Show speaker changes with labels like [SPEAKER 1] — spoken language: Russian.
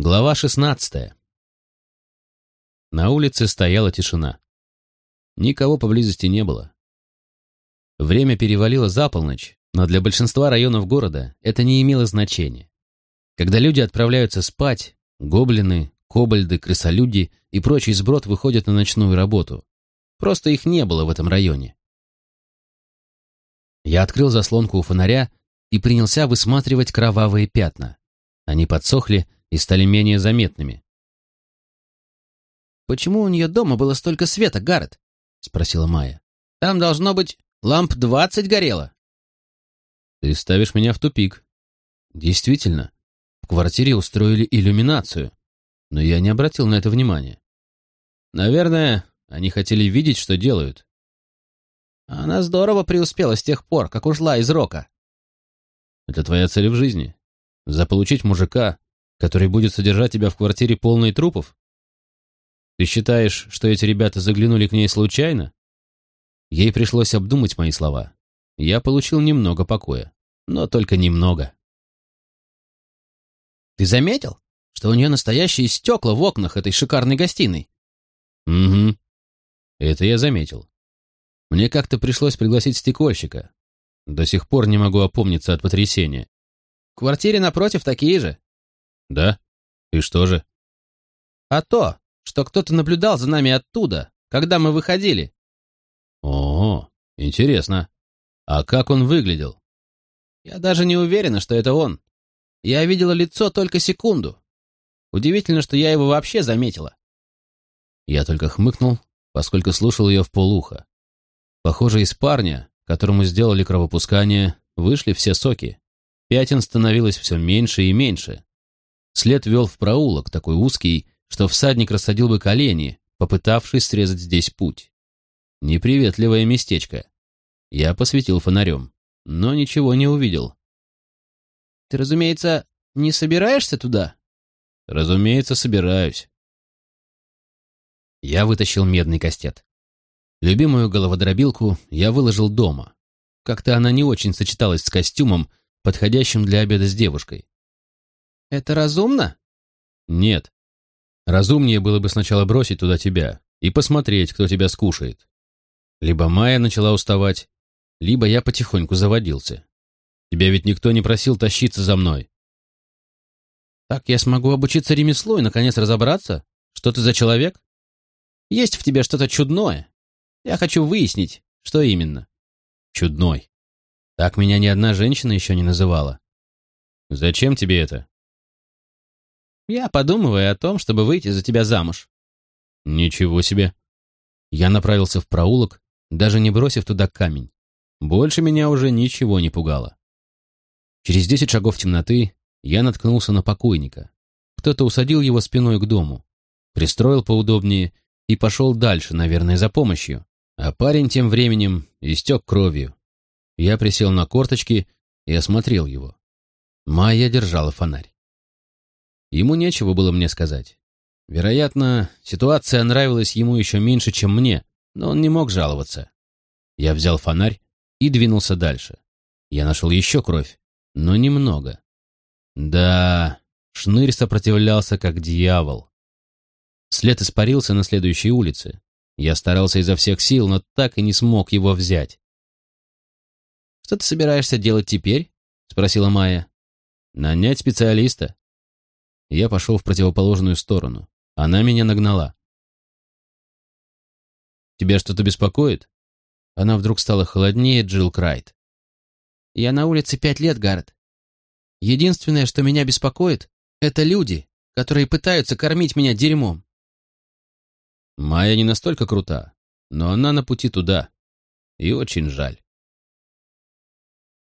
[SPEAKER 1] Глава шестнадцатая. На улице стояла тишина. Никого поблизости не было. Время перевалило за полночь, но для большинства районов города это не имело значения. Когда люди отправляются спать, гоблины, кобальды, крысолюди и прочий сброд выходят на ночную работу. Просто их не было в этом районе. Я открыл заслонку у фонаря и принялся высматривать кровавые пятна. Они подсохли и стали менее заметными.
[SPEAKER 2] «Почему у нее дома было столько света, Гаррет?» — спросила Майя. «Там, должно быть, ламп двадцать горело».
[SPEAKER 1] «Ты ставишь меня в тупик». «Действительно, в квартире устроили иллюминацию, но я не обратил на это внимания. Наверное, они хотели видеть, что делают.
[SPEAKER 2] Она здорово преуспела с тех пор, как ушла из рока.
[SPEAKER 1] Это твоя цель в жизни? Заполучить мужика, который будет содержать тебя в квартире полной трупов? Ты считаешь, что эти ребята заглянули к ней случайно? Ей пришлось обдумать мои слова. Я получил немного покоя, но только немного.
[SPEAKER 2] Ты заметил, что у нее настоящие стекла в окнах этой шикарной гостиной?
[SPEAKER 1] Угу. Это я заметил. Мне как-то пришлось пригласить стекольщика. До сих пор не могу опомниться от потрясения.
[SPEAKER 2] В квартире напротив такие же.
[SPEAKER 1] Да? И что же?
[SPEAKER 2] А то, что кто-то наблюдал за нами оттуда, когда мы выходили.
[SPEAKER 1] О, интересно. А как он выглядел?
[SPEAKER 2] Я даже не уверена, что это он. Я видела лицо только секунду. Удивительно, что я его вообще заметила.
[SPEAKER 1] Я только хмыкнул, поскольку слушал ее в полуха. Похоже, из парня, которому сделали кровопускание, вышли все соки. Пятен становилось все меньше и меньше. След вел в проулок, такой узкий, что всадник рассадил бы колени, попытавшись срезать здесь путь. Неприветливое местечко. Я посветил фонарем, но ничего не увидел.
[SPEAKER 2] «Ты, разумеется, не собираешься туда?»
[SPEAKER 1] «Разумеется, собираюсь». Я вытащил медный кастет. Любимую головодробилку я выложил дома. Как-то она не очень сочеталась с костюмом, подходящим для обеда с девушкой.
[SPEAKER 2] «Это разумно?»
[SPEAKER 1] «Нет. Разумнее было бы сначала бросить туда тебя и посмотреть, кто тебя скушает. Либо Майя начала уставать, либо я потихоньку заводился. Тебя ведь никто не просил тащиться за мной».
[SPEAKER 2] «Так я смогу обучиться ремеслу и, наконец, разобраться, что ты за человек? Есть в тебе что-то чудное, я хочу выяснить, что именно.
[SPEAKER 1] Чудной. Так меня ни одна женщина еще не называла. Зачем тебе это?
[SPEAKER 2] Я подумываю о том, чтобы выйти за тебя замуж.
[SPEAKER 1] Ничего себе. Я направился в проулок, даже не бросив туда камень. Больше меня уже ничего не пугало. Через десять шагов темноты я наткнулся на покойника. Кто-то усадил его спиной к дому, пристроил поудобнее и пошел дальше, наверное, за помощью. А парень тем временем истек кровью. Я присел на корточки и осмотрел его. Майя держала фонарь. Ему нечего было мне сказать. Вероятно, ситуация нравилась ему еще меньше, чем мне, но он не мог жаловаться. Я взял фонарь и двинулся дальше. Я нашел еще кровь, но немного. Да, шнырь сопротивлялся, как дьявол. След испарился на следующей улице. Я старался изо всех сил, но так и не смог его взять.
[SPEAKER 2] «Что ты собираешься делать теперь?» — спросила Майя.
[SPEAKER 1] «Нанять специалиста». Я пошел в противоположную сторону. Она меня нагнала. «Тебя что-то беспокоит?» Она вдруг стала холоднее Джилл Крайт.
[SPEAKER 2] «Я на улице пять лет, Гаррет. Единственное, что меня беспокоит, это люди, которые пытаются кормить меня дерьмом.
[SPEAKER 1] Майя не настолько крута, но она на пути туда. И очень жаль.